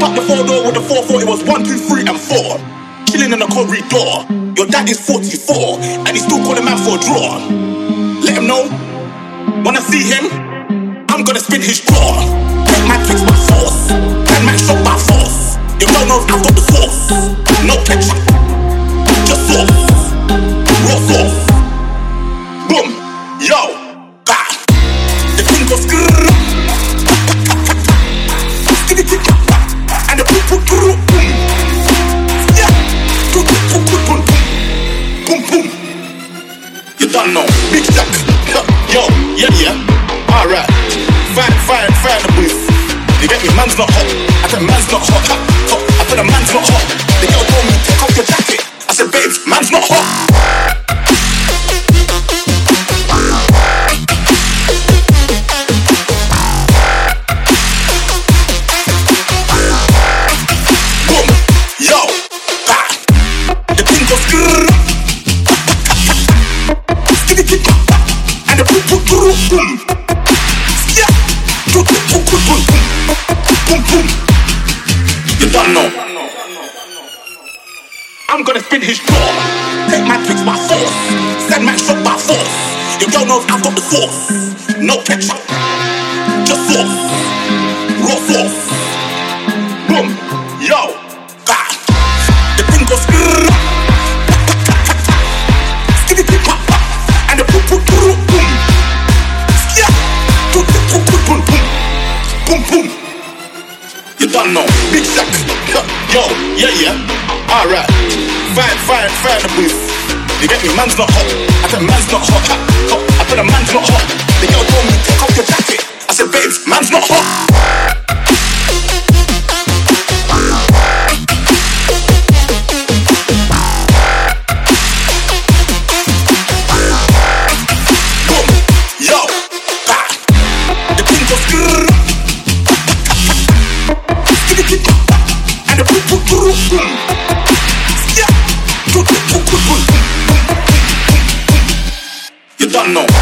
Pop up the four door with the four four. It was one, two, three, and four. Chilling in the corridor. Your dad is 44, and he's still calling man for a draw. Let him know. Wanna see him? I'm gonna spin his jaw. My kicks with force. You don't know. Big Shaq. Yo, yeah, yeah. Alright. Fine, fine, fine the booth. You get me? Man's not hot. I said man's not hot. I said a man's not hot. The girl told me take off your jacket. I'm gonna spin his jaw. Take my tricks by force. Send my shot by force. You don't know if I've got the sauce. No ketchup. Just sauce. Raw sauce. Know. Big Shaq. Yo, yeah, yeah. Alright. Fine, fine, fine the booth. You get me? Man's not hot. I said man's Yeah.